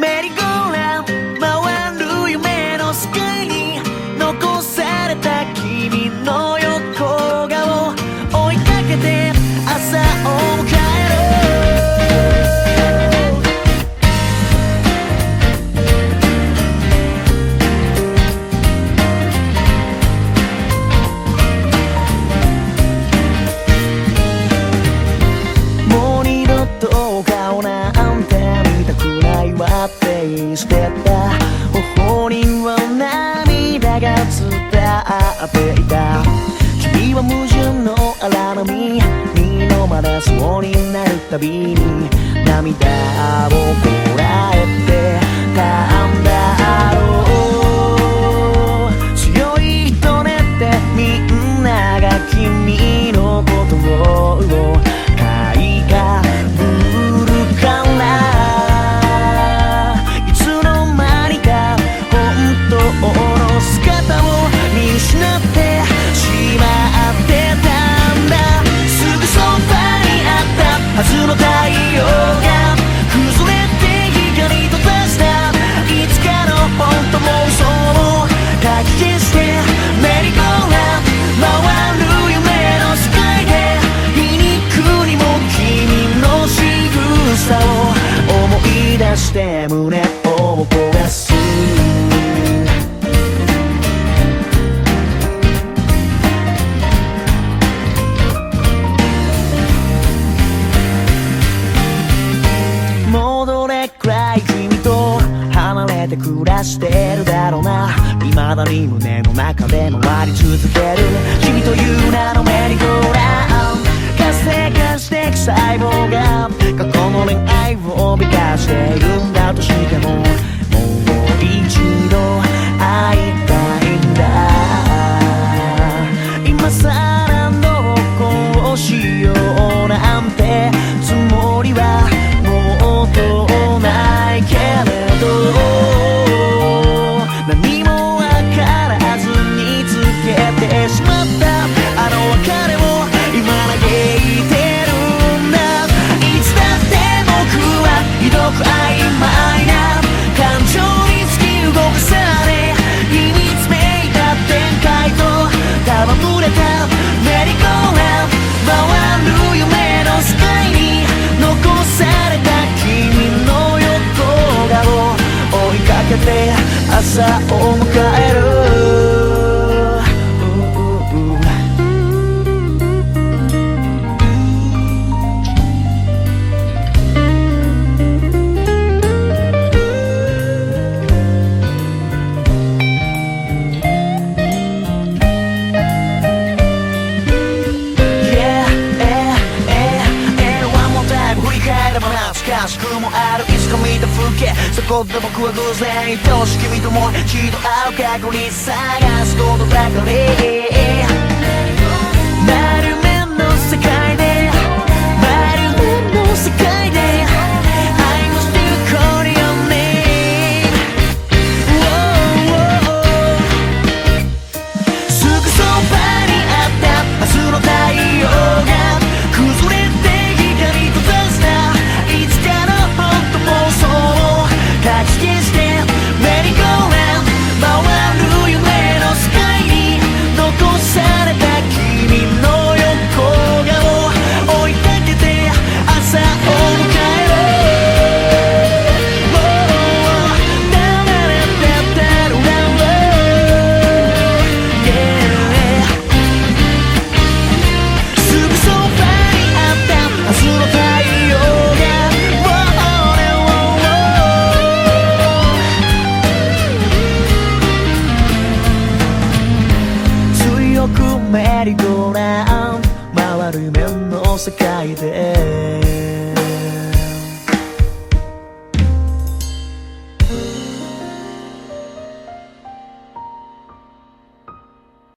america が伝っていた。君は矛盾の荒波身のまれそうになるたびに涙をこらえてた胸を焦がす。もうどれくらい君と離れて暮らしてるだろうな。未だに胸の中で回り続ける。sa oong ことで僕は偶然愛し君とも一度会う過去に探すことばかり。メリーゴーラン回る面の世界で。